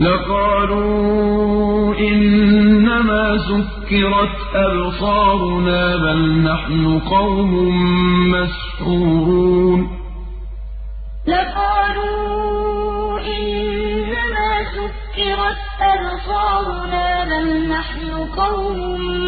لقالوا إنما سكرت أبصارنا بل نحن قوم مسحورون. لقالوا إنما سكرت أبصارنا بل نحن قوم مسحورون